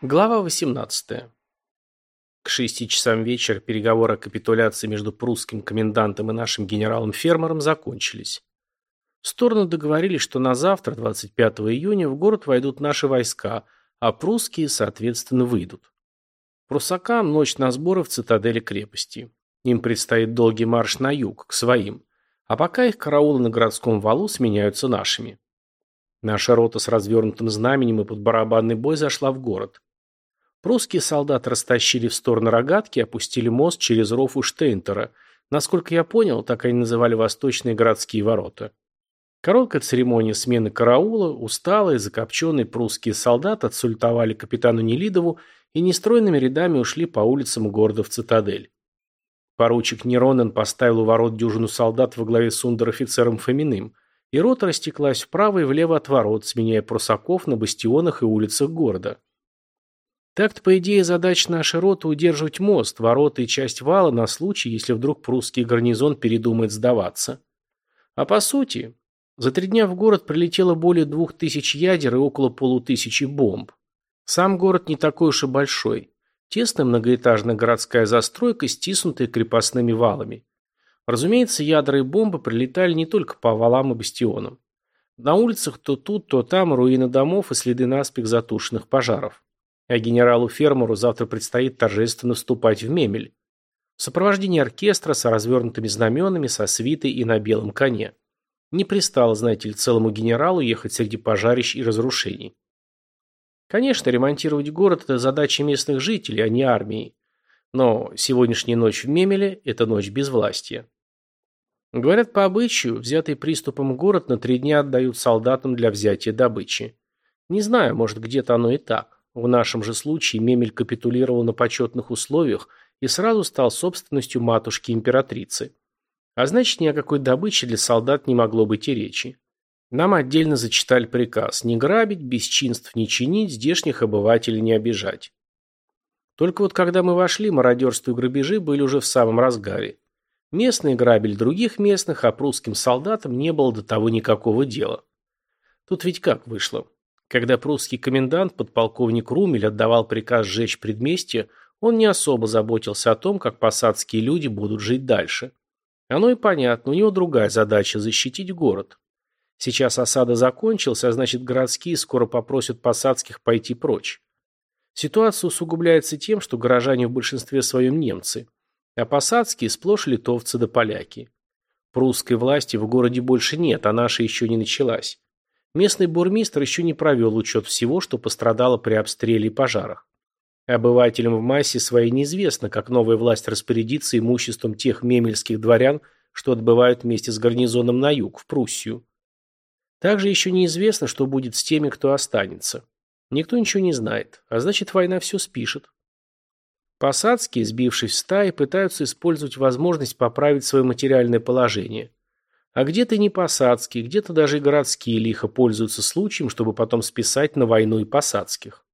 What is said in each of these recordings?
Глава 18. К шести часам вечера переговоры о капитуляции между прусским комендантом и нашим генералом-фермером закончились. Стороны договорились, что на завтра, 25 июня, в город войдут наши войска, а прусские, соответственно, выйдут. Прусакам ночь на сборы в цитадели крепости. Им предстоит долгий марш на юг, к своим. А пока их караулы на городском валу сменяются нашими. Наша рота с развернутым знаменем и под барабанный бой зашла в город. Прусские солдаты растащили в сторону рогатки и опустили мост через ров у Штейнтера. Насколько я понял, так они называли восточные городские ворота. Короткая церемония смены караула, усталые, закопченные прусские солдаты отсультовали капитану Нелидову и нестройными рядами ушли по улицам города в цитадель. Поручик Неронен поставил у ворот дюжину солдат во главе с ундер-офицером Фоминым, и рота растеклась вправо и влево от ворот, сменяя прусаков на бастионах и улицах города. Так-то, по идее, задача нашей роты удерживать мост, ворота и часть вала на случай, если вдруг прусский гарнизон передумает сдаваться. А по сути, за три дня в город прилетело более двух тысяч ядер и около полутысячи бомб. Сам город не такой уж и большой. Тесная многоэтажная городская застройка, стиснутая крепостными валами. Разумеется, ядра и бомбы прилетали не только по валам и бастионам. На улицах то тут, то там руины домов и следы наспех затушенных пожаров. А генералу-фермеру завтра предстоит торжественно вступать в мемель. В сопровождении оркестра с развернутыми знаменами, со свитой и на белом коне. Не пристало, знаете ли, целому генералу ехать среди пожарищ и разрушений. Конечно, ремонтировать город – это задача местных жителей, а не армии. Но сегодняшняя ночь в Мемеле – это ночь безвластия. Говорят, по обычаю, взятый приступом город на три дня отдают солдатам для взятия добычи. Не знаю, может, где-то оно и так. В нашем же случае Мемель капитулировал на почетных условиях и сразу стал собственностью матушки-императрицы. А значит, ни о какой добыче для солдат не могло быть и речи. Нам отдельно зачитали приказ не грабить, бесчинств не чинить, здешних обывателей не обижать. Только вот когда мы вошли, мародерство и грабежи были уже в самом разгаре. Местные грабили других местных, а прусским солдатам не было до того никакого дела. Тут ведь как вышло? Когда прусский комендант, подполковник Румель, отдавал приказ сжечь предместье, он не особо заботился о том, как посадские люди будут жить дальше. Оно и понятно, у него другая задача – защитить город. Сейчас осада закончилась, а значит городские скоро попросят посадских пойти прочь. Ситуация усугубляется тем, что горожане в большинстве своем немцы, а посадские сплошь литовцы да поляки. Прусской власти в городе больше нет, а наша еще не началась. Местный бурмистр еще не провел учет всего, что пострадало при обстреле и пожарах. Обывателям в массе своей неизвестно, как новая власть распорядится имуществом тех мемельских дворян, что отбывают вместе с гарнизоном на юг, в Пруссию. Также еще неизвестно, что будет с теми, кто останется. Никто ничего не знает, а значит война все спишет. Посадские, сбившись в стаи, пытаются использовать возможность поправить свое материальное положение. А где-то не посадские, где-то даже и городские лихо пользуются случаем, чтобы потом списать на войну и посадских.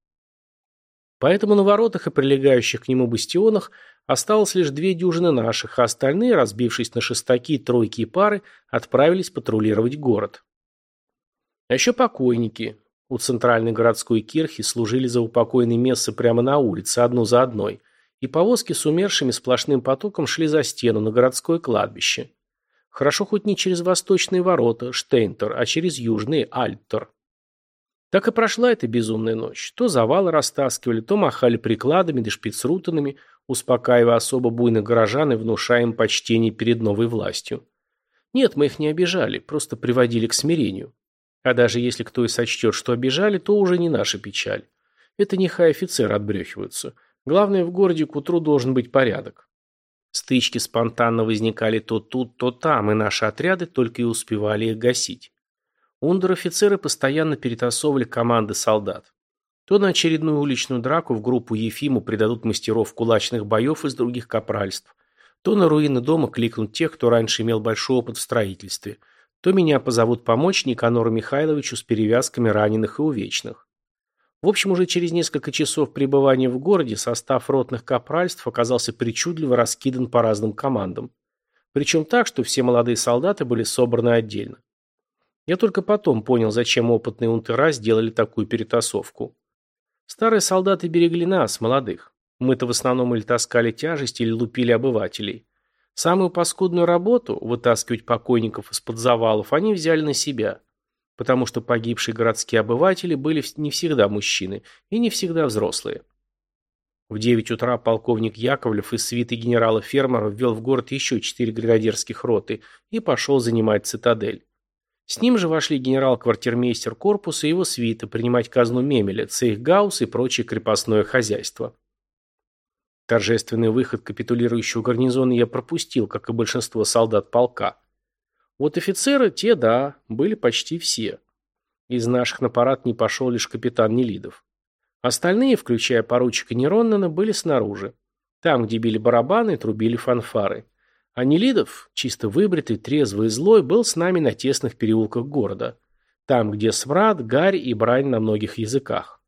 Поэтому на воротах и прилегающих к нему бастионах осталось лишь две дюжины наших, а остальные, разбившись на шестаки, тройки и пары, отправились патрулировать город. А еще покойники. У центральной городской кирхи служили за упокойные мессы прямо на улице, одну за одной, и повозки с умершими сплошным потоком шли за стену на городское кладбище. Хорошо хоть не через восточные ворота, Штейнтер, а через южные, Альтер. Так и прошла эта безумная ночь. То завалы растаскивали, то махали прикладами да шпицрутанами, успокаивая особо буйных горожан и внушая им почтение перед новой властью. Нет, мы их не обижали, просто приводили к смирению. А даже если кто и сочтет, что обижали, то уже не наша печаль. Это не хай-офицеры отбрехиваются. Главное, в городе к утру должен быть порядок. Стычки спонтанно возникали то тут, то там, и наши отряды только и успевали их гасить. Ундер-офицеры постоянно перетасовывали команды солдат. То на очередную уличную драку в группу Ефиму придадут мастеров кулачных боев из других капральств, то на руины дома кликнут тех, кто раньше имел большой опыт в строительстве, то меня позовут помочь Никанору Михайловичу с перевязками раненых и увечных. В общем, уже через несколько часов пребывания в городе состав ротных капральств оказался причудливо раскидан по разным командам. Причем так, что все молодые солдаты были собраны отдельно. Я только потом понял, зачем опытные унтера сделали такую перетасовку. Старые солдаты берегли нас, молодых. Мы-то в основном или таскали тяжести, или лупили обывателей. Самую паскудную работу, вытаскивать покойников из-под завалов, они взяли на себя. Потому что погибшие городские обыватели были не всегда мужчины и не всегда взрослые. В 9 утра полковник Яковлев из свиты генерала Фермера ввел в город еще четыре бригадирских роты и пошел занимать цитадель. С ним же вошли генерал-квартирмейстер корпуса и его свита принимать казну Мемеля, Цейхгаус и прочее крепостное хозяйство. Торжественный выход капитулирующего гарнизона я пропустил, как и большинство солдат полка. Вот офицеры, те, да, были почти все. Из наших на парад не пошел лишь капитан Нелидов. Остальные, включая поручика Нероннена, были снаружи. Там, где били барабаны трубили фанфары. А Нелидов, чисто выбритый, трезвый и злой, был с нами на тесных переулках города. Там, где смрад, гарь и брань на многих языках.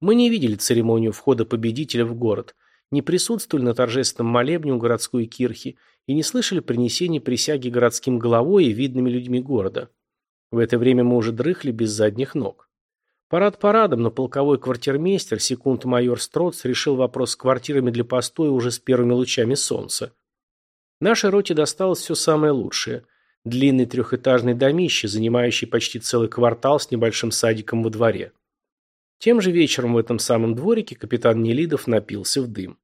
Мы не видели церемонию входа победителя в город, не присутствовали на торжественном молебне у городской кирхи и не слышали принесения присяги городским головой и видными людьми города. В это время мы уже дрыхли без задних ног. Парад парадом, но полковой квартирмейстер, секунд-майор Строц, решил вопрос с квартирами для постоя уже с первыми лучами солнца. Нашей роте досталось все самое лучшее. Длинный трехэтажный домище, занимающий почти целый квартал с небольшим садиком во дворе. Тем же вечером в этом самом дворике капитан Нелидов напился в дым.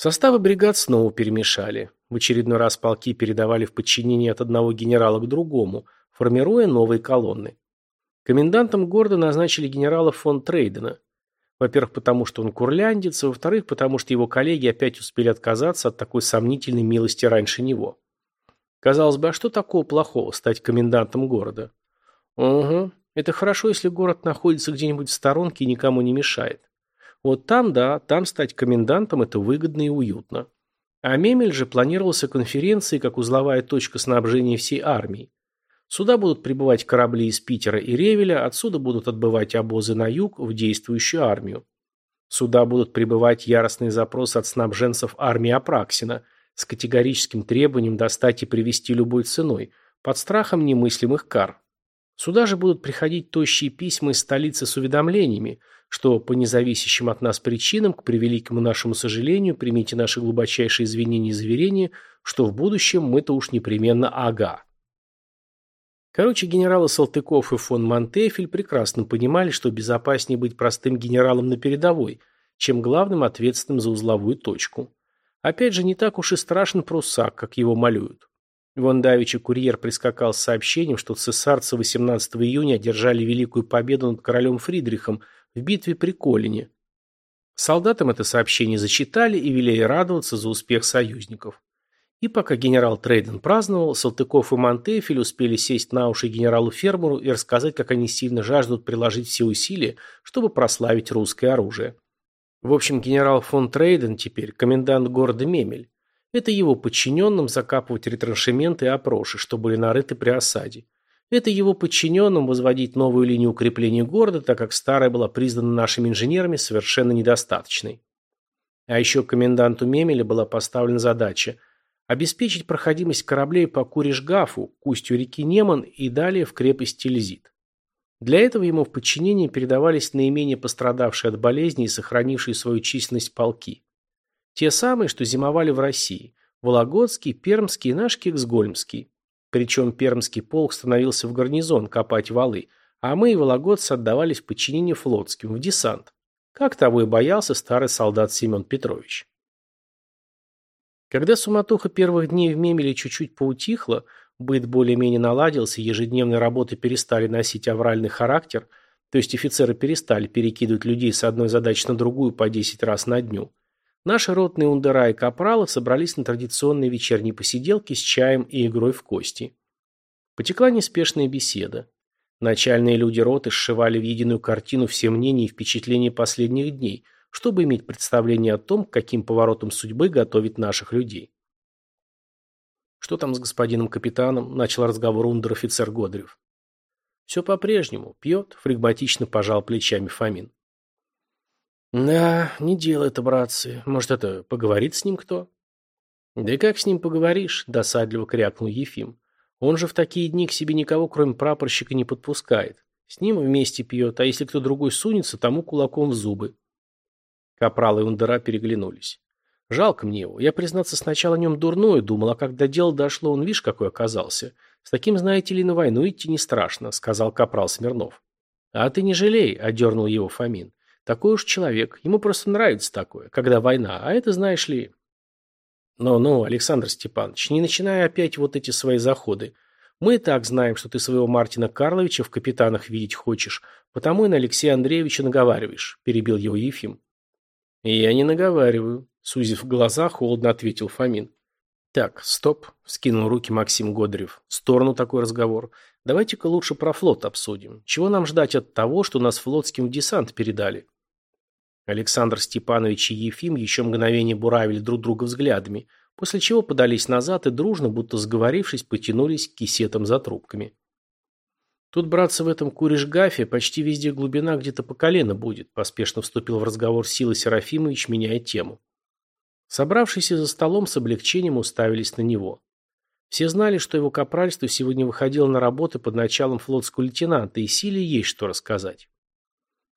Составы бригад снова перемешали. В очередной раз полки передавали в подчинение от одного генерала к другому, формируя новые колонны. Комендантом города назначили генерала фон Трейдена. Во-первых, потому что он курляндец, а во-вторых, потому что его коллеги опять успели отказаться от такой сомнительной милости раньше него. Казалось бы, а что такого плохого стать комендантом города? Угу, это хорошо, если город находится где-нибудь в сторонке и никому не мешает. Вот там, да, там стать комендантом – это выгодно и уютно. А Мемель же планировался конференцией как узловая точка снабжения всей армии. Сюда будут прибывать корабли из Питера и Ревеля, отсюда будут отбывать обозы на юг в действующую армию. Сюда будут прибывать яростные запросы от снабженцев армии Апраксина с категорическим требованием достать и привести любой ценой, под страхом немыслимых кар. Сюда же будут приходить тощие письма из столицы с уведомлениями, что по независящим от нас причинам, к превеликому нашему сожалению, примите наши глубочайшие извинения и заверения, что в будущем мы-то уж непременно ага. Короче, генералы Салтыков и фон Монтефель прекрасно понимали, что безопаснее быть простым генералом на передовой, чем главным ответственным за узловую точку. Опять же, не так уж и страшен пруссак, как его малюют. Вон давеча курьер прискакал с сообщением, что цесарцы 18 июня одержали великую победу над королем Фридрихом в битве при Колине. Солдатам это сообщение зачитали и велели радоваться за успех союзников. И пока генерал Трейден праздновал, Салтыков и Монтефель успели сесть на уши генералу-фермеру и рассказать, как они сильно жаждут приложить все усилия, чтобы прославить русское оружие. В общем, генерал фон Трейден теперь комендант города Мемель. Это его подчиненным закапывать ретраншементы и опроши, что были нарыты при осаде. Это его подчиненным возводить новую линию укрепления города, так как старая была признана нашими инженерами совершенно недостаточной. А еще коменданту Мемеля была поставлена задача – обеспечить проходимость кораблей по Куришгафу, к устью реки Неман и далее в крепость Тильзит. Для этого ему в подчинение передавались наименее пострадавшие от болезни и сохранившие свою численность полки. Те самые, что зимовали в России – Вологодский, Пермский и наш Киксгольмский. Причем Пермский полк становился в гарнизон копать валы, а мы и вологодцы отдавались в подчинение флотским, в десант. Как того и боялся старый солдат Семен Петрович. Когда суматоха первых дней в Мемеле чуть-чуть поутихла, быт более-менее наладился, ежедневные работы перестали носить авральный характер, то есть офицеры перестали перекидывать людей с одной задачи на другую по 10 раз на дню, наши ротные ундера и капралы собрались на традиционные вечерние посиделки с чаем и игрой в кости. Потекла неспешная беседа. Начальные люди роты сшивали в единую картину все мнения и впечатления последних дней – чтобы иметь представление о том, каким поворотом судьбы готовит наших людей. «Что там с господином капитаном?» – начал разговор ундер-офицер Годрев. «Все по-прежнему. Пьет», – флегматично пожал плечами Фомин. «Да, не дело это, братцы. Может, это поговорит с ним кто?» «Да и как с ним поговоришь?» – досадливо крякнул Ефим. «Он же в такие дни к себе никого, кроме прапорщика, не подпускает. С ним вместе пьет, а если кто другой сунется, тому кулаком в зубы. Капрал и Ундера переглянулись. Жалко мне его. Я, признаться, сначала о нем дурное думал, а когда дело дошло, он, видишь, какой оказался. С таким, знаете ли, на войну идти не страшно, сказал Капрал Смирнов. А ты не жалей, одернул его Фомин. Такой уж человек. Ему просто нравится такое, когда война. А это, знаешь ли... Ну-ну, Александр Степанович, не начинай опять вот эти свои заходы. Мы так знаем, что ты своего Мартина Карловича в капитанах видеть хочешь, потому и на Алексея Андреевича наговариваешь, перебил его Ефим. Я не наговариваю, сузив глаза, холодно ответил Фомин. Так, стоп, скинул руки Максим Годырев. В сторону такой разговор. Давайте-ка лучше про флот обсудим. Чего нам ждать от того, что нас флотским в десант передали? Александр Степанович и Ефим еще мгновение буравили друг друга взглядами, после чего подались назад и дружно, будто сговорившись, потянулись к кисетам за трубками. Тут, братцы, в этом куришгафе почти везде глубина где-то по колено будет, поспешно вступил в разговор Сила Серафимович, меняя тему. Собравшиеся за столом с облегчением уставились на него. Все знали, что его капральство сегодня выходило на работы под началом флотского лейтенанта, и Силе есть что рассказать.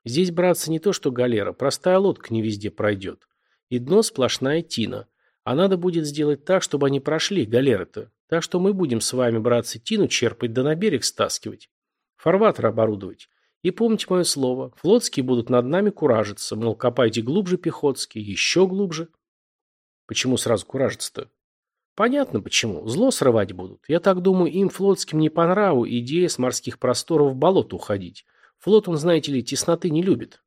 Здесь, братцы, не то что галера, простая лодка не везде пройдет. И дно сплошная тина. А надо будет сделать так, чтобы они прошли, галеры-то. Так что мы будем с вами, братцы, тину черпать да на берег стаскивать. Фарватер оборудовать. И помните мое слово, флотские будут над нами куражиться, мол, копайте глубже, пехотские, еще глубже. Почему сразу куражиться-то? Понятно почему. Зло срывать будут. Я так думаю, им флотским не по нраву идея с морских просторов в болото уходить. Флот он, знаете ли, тесноты не любит.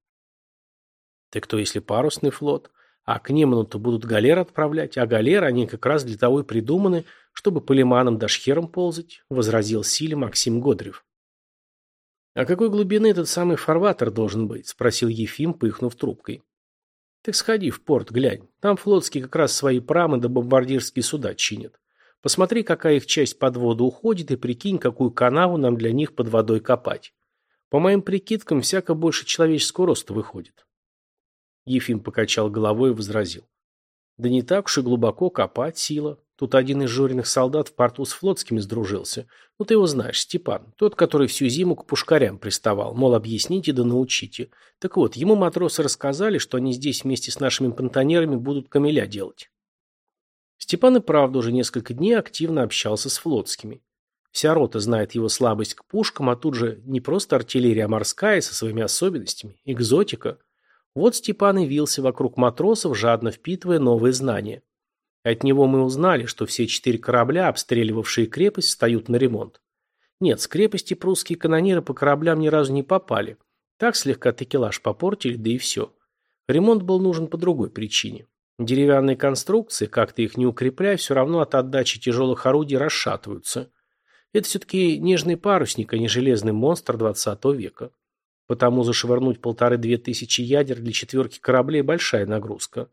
Так то если парусный флот? А к Неману-то будут галеры отправлять, а галеры, они как раз для того и придуманы, чтобы по лиманам да шхерам ползать, возразил Силе Максим Годрев. «А какой глубины этот самый фарватер должен быть?» – спросил Ефим, пыхнув трубкой. «Так сходи в порт, глянь. Там флотские как раз свои прамы да бомбардирские суда чинят. Посмотри, какая их часть под воду уходит, и прикинь, какую канаву нам для них под водой копать. По моим прикидкам, всяко больше человеческого роста выходит. Ефим покачал головой и возразил. Да не так уж и глубоко копать сила. Тут один из журенных солдат в порту с флотскими сдружился. Ну ты его знаешь, Степан. Тот, который всю зиму к пушкарям приставал. Мол, объясните да научите. Так вот, ему матросы рассказали, что они здесь вместе с нашими понтонерами будут камеля делать. Степан и правда уже несколько дней активно общался с флотскими. Вся рота знает его слабость к пушкам, а тут же не просто артиллерия, а морская со своими особенностями, экзотика. Вот Степан и вился вокруг матросов, жадно впитывая новые знания. От него мы узнали, что все четыре корабля, обстреливавшие крепость, встают на ремонт. Нет, с крепости прусские канониры по кораблям ни разу не попали. Так слегка текелаж попортили, да и все. Ремонт был нужен по другой причине. Деревянные конструкции, как то их не укрепляй, все равно от отдачи тяжелых орудий расшатываются. Это все-таки нежный парусник, а не железный монстр 20 века. Потому зашвырнуть полторы-две тысячи ядер для четверки кораблей – большая нагрузка.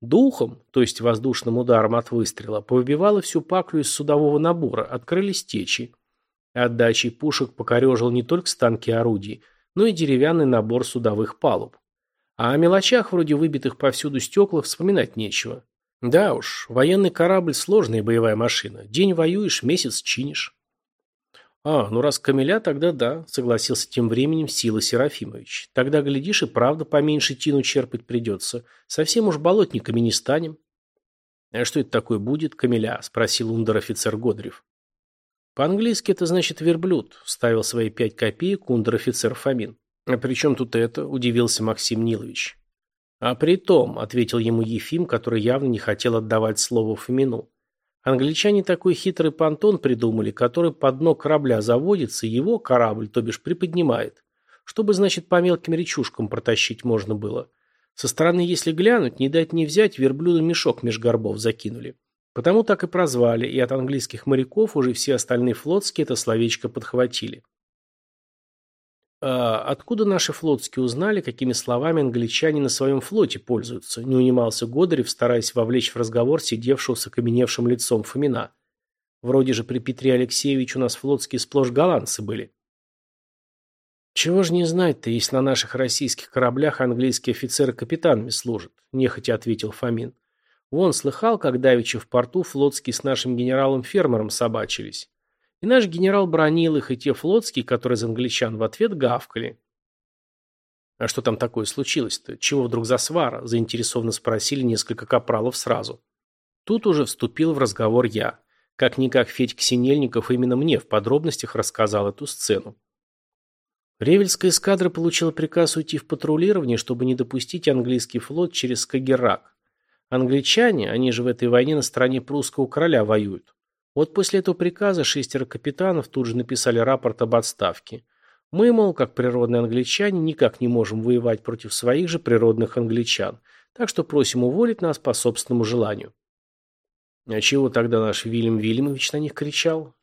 Духом, то есть воздушным ударом от выстрела, повыбивало всю паклю из судового набора, открылись течи. Отдачей пушек покорежил не только станки орудий, но и деревянный набор судовых палуб. А о мелочах, вроде выбитых повсюду стеклах, вспоминать нечего. Да уж, военный корабль – сложная боевая машина. День воюешь, месяц чинишь. «А, ну раз Камиля, тогда да», — согласился тем временем Сила Серафимович. «Тогда, глядишь, и правда поменьше тину черпать придется. Совсем уж болотниками не станем». «А что это такое будет, Камиля?» — спросил ундер-офицер Годрев. «По-английски это значит верблюд», — вставил свои пять копеек ундер-офицер Фомин. «А при чем тут это?» — удивился Максим Нилович. «А при том», — ответил ему Ефим, который явно не хотел отдавать слово Фомину. Англичане такой хитрый понтон придумали, который под дно корабля заводится, и его корабль, то бишь, приподнимает. Чтобы, значит, по мелким речушкам протащить можно было. Со стороны, если глянуть, не дать не взять, верблюда мешок меж горбов закинули. Потому так и прозвали, и от английских моряков уже все остальные флотские это словечко подхватили. «А откуда наши флотские узнали, какими словами англичане на своем флоте пользуются?» Не унимался Годырев, стараясь вовлечь в разговор сидевшего с окаменевшим лицом Фомина. «Вроде же при Петре Алексеевиче у нас флотские сплошь голландцы были». «Чего ж не знать-то, если на наших российских кораблях английские офицеры капитанами служат?» – нехотя ответил Фомин. «Вон, слыхал, как давеча в порту флотские с нашим генералом-фермером собачились. И наш генерал бронил их, и те флотские, которые из англичан в ответ гавкали. «А что там такое случилось-то? Чего вдруг за свара?» – заинтересованно спросили несколько капралов сразу. Тут уже вступил в разговор я. Как-никак Федька Синельников именно мне в подробностях рассказал эту сцену. Ревельская эскадра получила приказ уйти в патрулирование, чтобы не допустить английский флот через Скагеррак. Англичане, они же в этой войне на стороне прусского короля воюют. Вот после этого приказа шестеро капитанов тут же написали рапорт об отставке. Мы, мол, как природные англичане, никак не можем воевать против своих же природных англичан, так что просим уволить нас по собственному желанию. А чего тогда наш Вильям Вильямович на них кричал?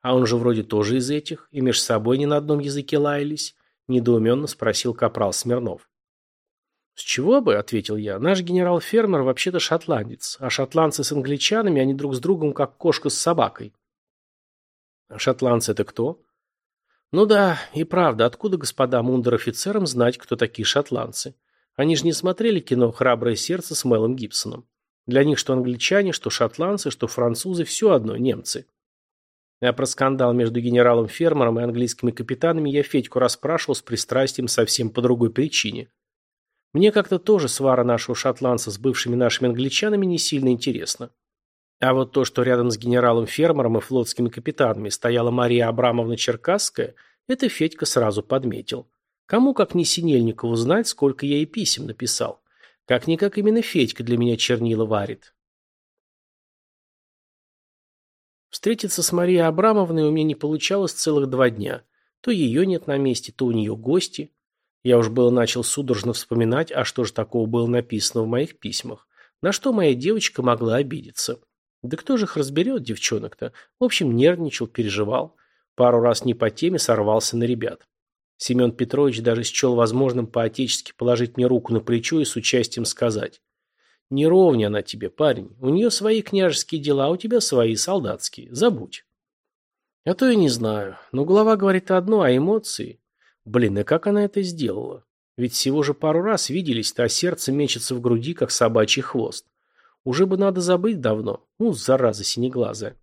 А он же вроде тоже из этих, и между собой не на одном языке лаялись, недоуменно спросил капрал Смирнов. «С чего бы?» – ответил я. «Наш генерал-фермер вообще-то шотландец, а шотландцы с англичанами, они друг с другом как кошка с собакой». «А шотландцы это кто?» Ну да, и правда, откуда господа мундер-офицерам знать, кто такие шотландцы? Они же не смотрели кино «Храброе сердце» с Мелом Гибсоном. Для них что англичане, что шотландцы, что французы – все одно немцы. А про скандал между генералом-фермером и английскими капитанами я Федьку расспрашивал с пристрастием совсем по другой причине. Мне как-то тоже свара нашего шотландца с бывшими нашими англичанами не сильно интересна. А вот то, что рядом с генералом-фермером и флотскими капитанами стояла Мария Абрамовна Черкасская, это Федька сразу подметил. Кому, как не Синельникову, знать, сколько я ей писем написал. Как-никак именно Федька для меня чернила варит. Встретиться с Марией Абрамовной у меня не получалось целых два дня. То ее нет на месте, то у нее гости. Я уж было начал судорожно вспоминать, а что же такого было написано в моих письмах. На что моя девочка могла обидеться. Да кто же их разберет, девчонок-то? В общем, нервничал, переживал. Пару раз не по теме сорвался на ребят. Семен Петрович даже счел возможным по-отечески положить мне руку на плечо и с участием сказать. «Не ровня она тебе, парень. У нее свои княжеские дела, а у тебя свои солдатские. Забудь». А то я не знаю. Но голова говорит одно, а эмоции... Блин, и как она это сделала? Ведь всего же пару раз виделись-то, а сердце мечется в груди, как собачий хвост. Уже бы надо забыть давно. Ну, зараза синеглазая.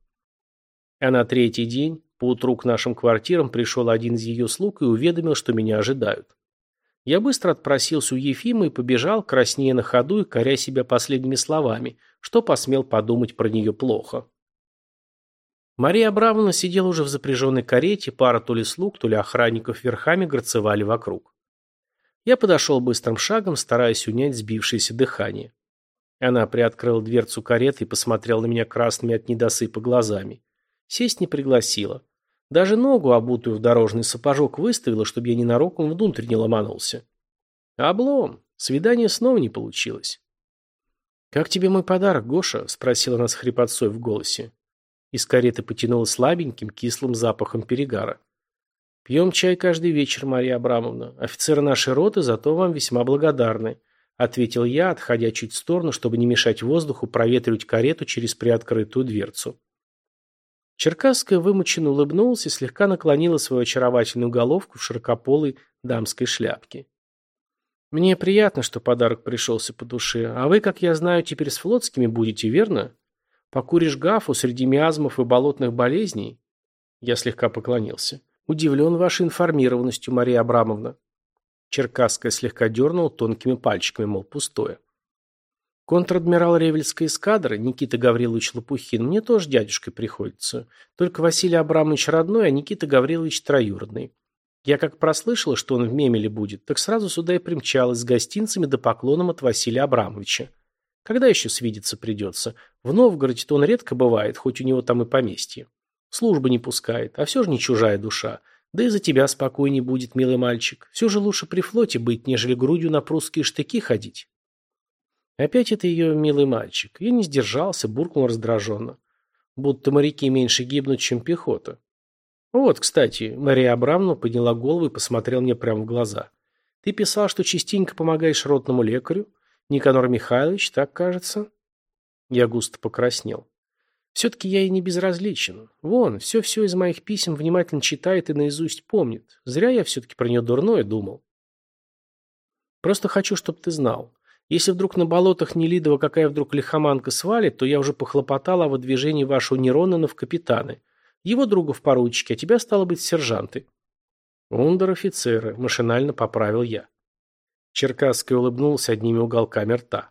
А на третий день, поутру к нашим квартирам, пришел один из ее слуг и уведомил, что меня ожидают. Я быстро отпросился у Ефима и побежал, краснея на ходу и коря себя последними словами, что посмел подумать про нее плохо. Мария Абрамовна сидела уже в запряженной карете, пара то ли слуг, то ли охранников верхами грацевали вокруг. Я подошел быстрым шагом, стараясь унять сбившееся дыхание. Она приоткрыла дверцу кареты и посмотрела на меня красными от недосыпа глазами. Сесть не пригласила. Даже ногу, обутую в дорожный сапожок, выставила, чтобы я ненароком внутрь не ломанулся. Облом. Свидание снова не получилось. «Как тебе мой подарок, Гоша?» – спросила она с хрипотцой в голосе. Из кареты потянуло слабеньким, кислым запахом перегара. «Пьем чай каждый вечер, Мария Абрамовна. Офицеры нашей роты зато вам весьма благодарны ответил я, отходя чуть в сторону, чтобы не мешать воздуху проветривать карету через приоткрытую дверцу. Черкасская вымученно улыбнулась и слегка наклонила свою очаровательную головку в широкополой дамской шляпке. «Мне приятно, что подарок пришелся по душе, а вы, как я знаю, теперь с флотскими будете, верно? Покуришь гафу среди миазмов и болотных болезней?» Я слегка поклонился. «Удивлен вашей информированностью, Мария Абрамовна». Черкасская слегка дернула тонкими пальчиками, мол, пустое. Контр-адмирал Ревельской эскадры Никита Гаврилович Лопухин мне тоже дядюшкой приходится. Только Василий Абрамович родной, а Никита Гаврилович троюродный. Я как прослышала, что он в Мемеле будет, так сразу сюда и примчалась с гостинцами да поклоном от Василия Абрамовича. Когда еще свидеться придется? В Новгороде-то он редко бывает, хоть у него там и поместье. Служба не пускает, а все же не чужая душа. Да и за тебя спокойней будет, милый мальчик. Все же лучше при флоте быть, нежели грудью на прусские штыки ходить. Опять это ее милый мальчик. Я не сдержался, буркнул раздраженно. Будто моряки меньше гибнут, чем пехота. Вот, кстати, Мария Абрамовна подняла голову и посмотрела мне прямо в глаза. Ты писал, что частенько помогаешь ротному лекарю? Никанор Михайлович, так кажется? Я густо покраснел. Все-таки я ей не безразличен. Вон, все-все из моих писем внимательно читает и наизусть помнит. Зря я все-таки про нее дурное думал. Просто хочу, чтобы ты знал. Если вдруг на болотах Нелидова какая вдруг лихоманка свалит, то я уже похлопотал о выдвижении вашего Неронена в капитаны. Его друга в поручике, а тебя, стало быть, сержанты. Ундер-офицеры, машинально поправил я. Черкасский улыбнулся одними уголками рта.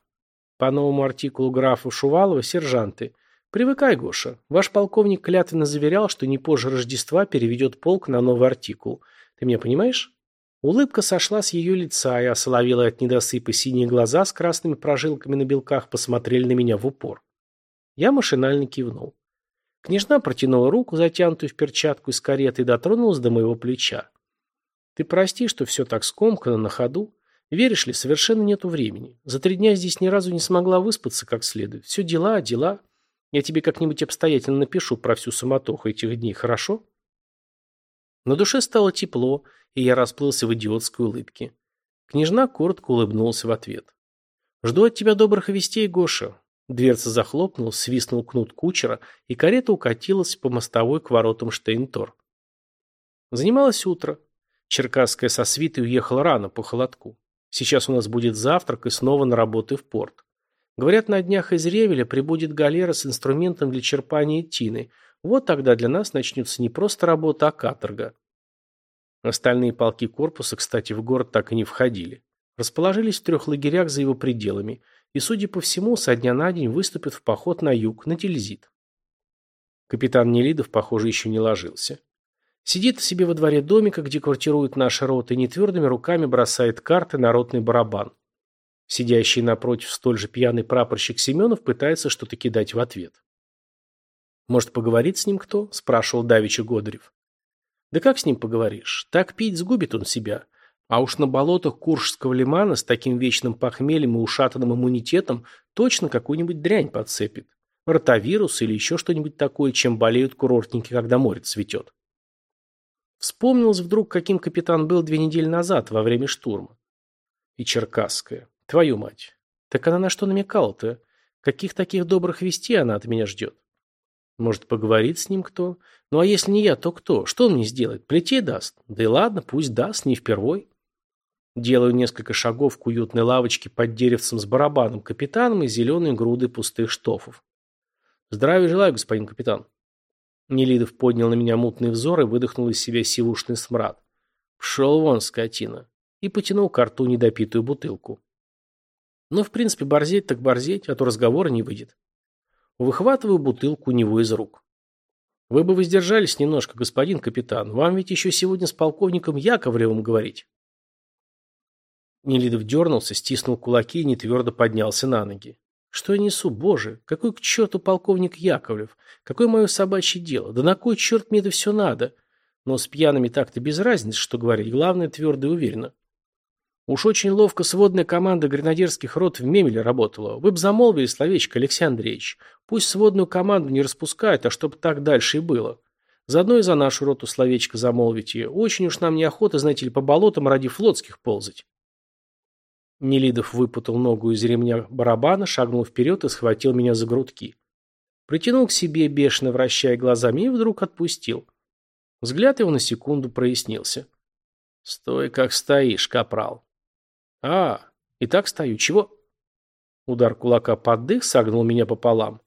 По новому артикулу графа Шувалова сержанты. Привыкай, Гоша. Ваш полковник клятвенно заверял, что не позже Рождества переведет полк на новый артикул. Ты меня понимаешь? Улыбка сошла с ее лица, и осоловелые от недосыпа синие глаза с красными прожилками на белках посмотрели на меня в упор. Я машинально кивнул. Княжна протянула руку, затянутую в перчатку из кареты, и дотронулась до моего плеча. «Ты прости, что все так скомкано на ходу. Веришь ли, совершенно нету времени. За три дня здесь ни разу не смогла выспаться как следует. Все дела, дела. Я тебе как-нибудь обстоятельно напишу про всю суматоху этих дней, хорошо?» На душе стало тепло, и я расплылся в идиотской улыбке. Княжна коротко улыбнулась в ответ. «Жду от тебя добрых вестей, Гоша». Дверца захлопнулась, свистнул кнут кучера, и карета укатилась по мостовой к воротам Штейнтор. Занималось утро. Черкасская со свитой уехала рано по холодку. Сейчас у нас будет завтрак и снова на работы в порт. Говорят, на днях из Ревеля прибудет галера с инструментом для черпания тины. Вот тогда для нас начнется не просто работа, а каторга. Остальные полки корпуса, кстати, в город так и не входили. Расположились в трех лагерях за его пределами, и, судя по всему, со дня на день выступят в поход на юг, на Тильзит. Капитан Нелидов, похоже, еще не ложился. Сидит себе во дворе домика, где квартирует наша рота, и нетвердыми руками бросает карты на ротный барабан. Сидящий напротив столь же пьяный прапорщик Семенов пытается что-то кидать в ответ. «Может, поговорить с ним кто?» – спрашивал Давича Годырев. Да как с ним поговоришь? Так пить сгубит он себя. А уж на болотах Куршского лимана с таким вечным похмельем и ушатанным иммунитетом точно какую-нибудь дрянь подцепит. Ротавирус или еще что-нибудь такое, чем болеют курортники, когда море цветет. Вспомнилось вдруг, каким капитан был две недели назад, во время штурма. И Черкасская. Твою мать. Так она на что намекала-то? Каких таких добрых вестей она от меня ждет? Может, поговорит с ним кто? Ну а если не я, то кто? Что он мне сделает? Плетей даст? Да и ладно, пусть даст, не впервой. Делаю несколько шагов к уютной лавочке под деревцем с барабаном, капитаном и зеленой грудой пустых штофов. Здравия желаю, господин капитан. Нелидов поднял на меня мутный взор и выдохнул из себя сивушный смрад. Пшел вон, скотина. И потянул к рту недопитую бутылку. Ну, в принципе, борзеть так борзеть, а то разговора не выйдет. Выхватываю бутылку у него из рук. Вы бы воздержались немножко, господин капитан. Вам ведь еще сегодня с полковником Яковлевым говорить. Нелидов дернулся, стиснул кулаки и нетвердо поднялся на ноги. Что я несу, боже? Какой к черту полковник Яковлев? Какое мое собачье дело? Да на кой черт мне это все надо? Но с пьяными так-то без разницы, что говорить. Главное, твердо и уверенно. Уж очень ловко сводная команда гренадерских рот в Мемеле работала. Вы б замолвили словечко, Алексей Андреевич. Пусть сводную команду не распускают, а чтоб так дальше и было. Заодно и за нашу роту словечко замолвите. Очень уж нам неохота, знаете ли, по болотам ради флотских ползать. Нелидов выпутал ногу из ремня барабана, шагнул вперед и схватил меня за грудки. Притянул к себе, бешено вращая глазами, и вдруг отпустил. Взгляд его на секунду прояснился. «Стой, как стоишь, капрал. А, и так стою. Чего? Удар кулака под дых согнул меня пополам.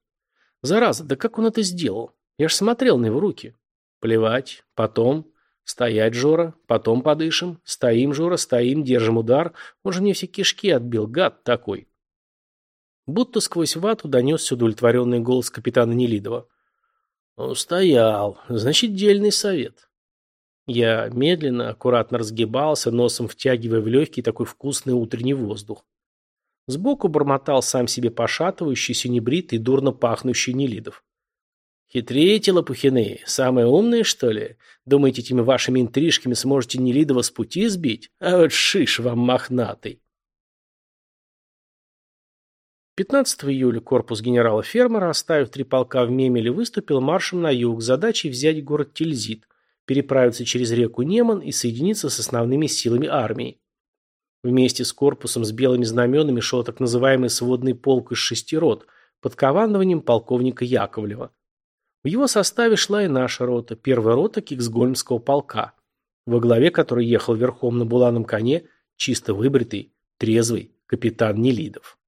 Зараза, да как он это сделал? Я ж смотрел на его руки. Плевать. Потом. Стоять, Жора. Потом подышим. Стоим, Жора, стоим, держим удар. Он же мне все кишки отбил, гад такой. Будто сквозь вату донесся удовлетворенный голос капитана Нелидова. «Устоял. Значит, дельный совет. Я медленно, аккуратно разгибался, носом втягивая в легкий такой вкусный утренний воздух. Сбоку бормотал сам себе пошатывающийся, небритый, дурно пахнущий Нелидов. «Хитрите, лопухины, самые умные, что ли? Думаете, этими вашими интрижками сможете Нелидова с пути сбить? А вот шиш вам мохнатый!» 15 июля корпус генерала-фермера, оставив три полка в Мемеле, выступил маршем на юг с задачей взять город Тильзит, переправиться через реку Неман и соединиться с основными силами армии. Вместе с корпусом с белыми знаменами шел так называемый сводный полк из шести рот под командованием полковника Яковлева. В его составе шла и наша рота, первая рота Киксгольмского полка, во главе которой ехал верхом на буланом коне чисто выбритый, трезвый капитан Нелидов.